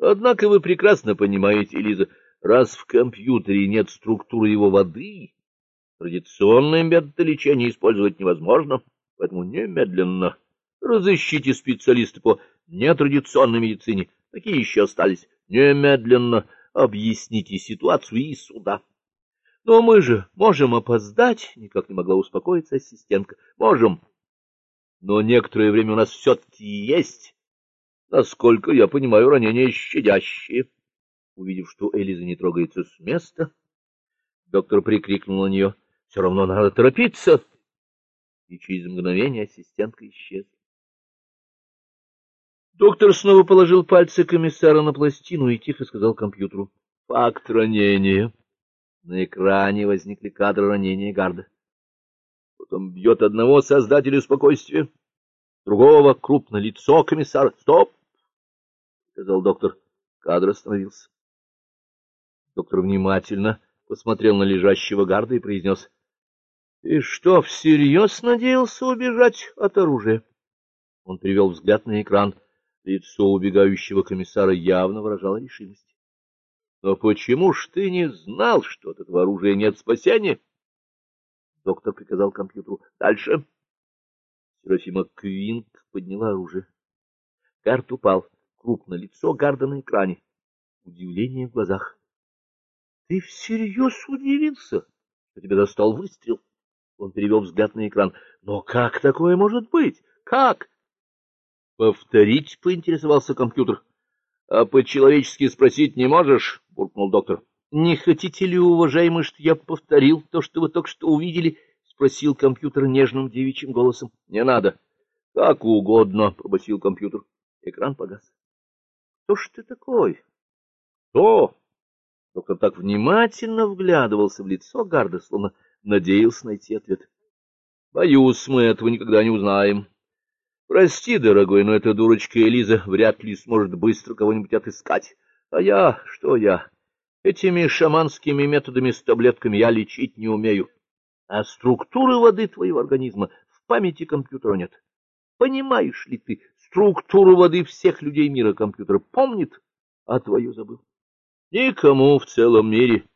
Однако вы прекрасно понимаете, Лиза, раз в компьютере нет структуры его воды, традиционные методы лечения использовать невозможно, поэтому немедленно разыщите специалиста по нетрадиционной медицине, такие еще остались, немедленно объясните ситуацию и сюда. Но мы же можем опоздать, никак не могла успокоиться ассистентка. Можем. Но некоторое время у нас все-таки есть насколько я понимаю, ранения щадящие. Увидев, что Элиза не трогается с места, доктор прикрикнул на нее. — Все равно надо торопиться. И через мгновение ассистентка исчезла. Доктор снова положил пальцы комиссара на пластину и тихо сказал компьютеру. — Факт ранения. На экране возникли кадры ранения Гарда. Потом бьет одного создателя спокойствия, другого крупно лицо комиссара. Стоп! Сказал доктор. Кадр остановился. Доктор внимательно посмотрел на лежащего гарда и произнес. — Ты что, всерьез надеялся убежать от оружия? Он привел взгляд на экран. Лицо убегающего комиссара явно выражало решимость. — Но почему ж ты не знал, что от этого оружия нет спасения? Доктор приказал компьютеру. — Дальше. Серафима Квинк подняла оружие. Карт упал крупное лицо Гарда на экране. Удивление в глазах. — Ты всерьез удивился, что тебя достал выстрел? Он перевел взгляд на экран. — Но как такое может быть? Как? — Повторить, — поинтересовался компьютер. — А по-человечески спросить не можешь? — буркнул доктор. — Не хотите ли, уважаемый, что я повторил то, что вы только что увидели? — спросил компьютер нежным девичьим голосом. — Не надо. — Как угодно, — пробасил компьютер. Экран погас. Кто ж ты такой? Кто? Доктор так внимательно вглядывался в лицо Гарда, словно надеялся найти ответ. Боюсь, мы этого никогда не узнаем. Прости, дорогой, но эта дурочка Элиза вряд ли сможет быстро кого-нибудь отыскать. А я, что я? Этими шаманскими методами с таблетками я лечить не умею. А структуры воды твоего организма в памяти компьютера нет. Понимаешь ли ты, структуру воды всех людей мира компьютер помнит, а твою забыл. Никому в целом мире,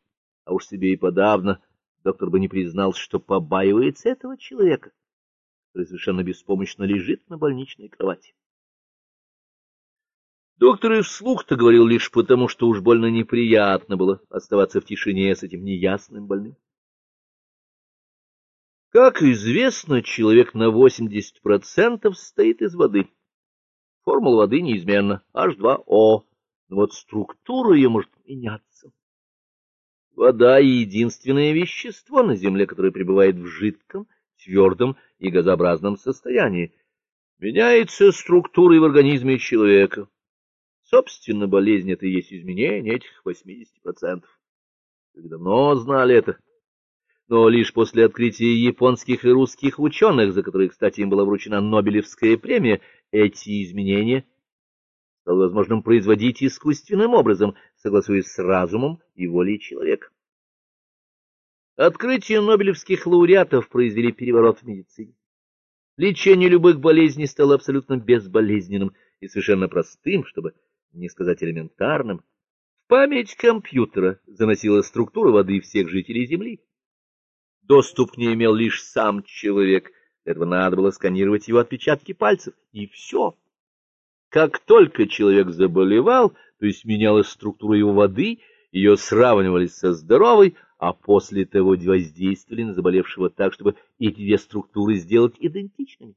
а уж себе и подавно, доктор бы не признался, что побаивается этого человека, который совершенно беспомощно лежит на больничной кровати. Доктор и вслух-то говорил лишь потому, что уж больно неприятно было оставаться в тишине с этим неясным больным. Как известно, человек на 80% состоит из воды. Формула воды неизменна — H2O, но вот структура ее может меняться. Вода — единственное вещество на Земле, которое пребывает в жидком, твердом и газообразном состоянии. Меняется структура и в организме человека. Собственно, болезнь — это и есть изменение этих 80%. Вы давно знали это. Но лишь после открытия японских и русских ученых, за которые, кстати, им была вручена Нобелевская премия, эти изменения стало возможным производить искусственным образом, согласуясь с разумом и волей человека. Открытие нобелевских лауреатов произвели переворот в медицине. Лечение любых болезней стало абсолютно безболезненным и совершенно простым, чтобы не сказать элементарным. В память компьютера заносила структура воды всех жителей Земли. Доступ к ней имел лишь сам человек, для этого надо было сканировать его отпечатки пальцев, и все. Как только человек заболевал, то есть менялась структура его воды, ее сравнивали со здоровой, а после того воздействовали на заболевшего так, чтобы эти две структуры сделать идентичными.